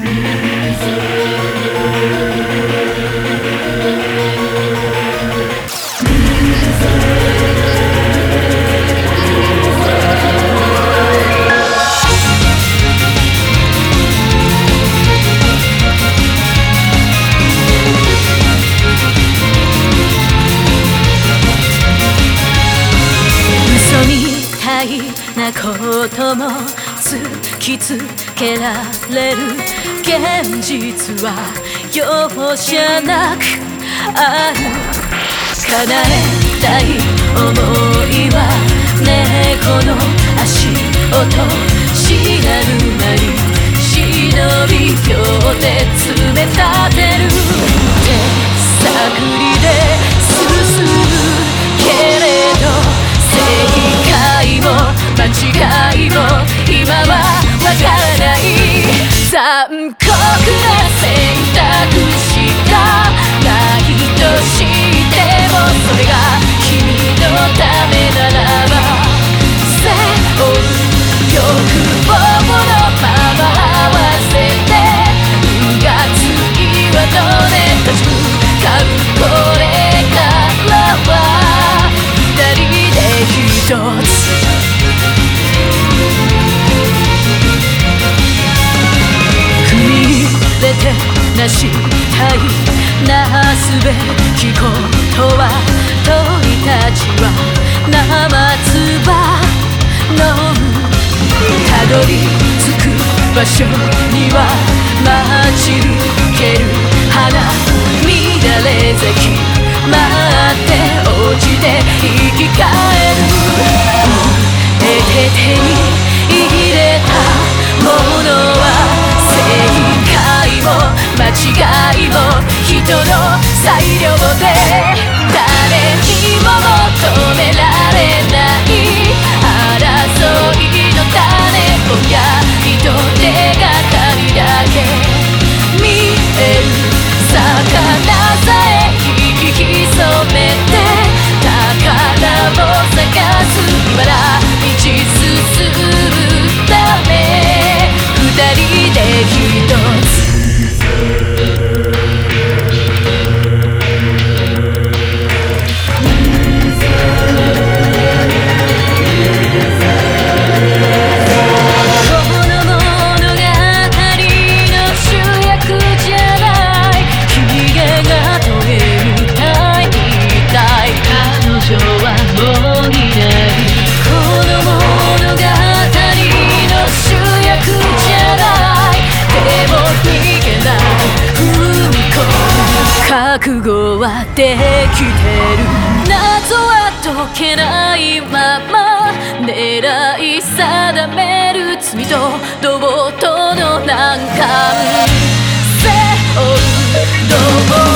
嘘みたいなことも突きつけられる現実は容赦なくある叶えたい想いは猫の足音知らぬ間に Um, すべきことは鳥たちは生唾飲むたどり着く場所には待ち受ける花乱れ咲き待って落ちて生き返るえて手に入れたものは正解も間違いも人の裁量で誰にも求められない争いの種子や人で覚悟はできてる謎は解けないまま。狙い定める罪と同等の難関。背負う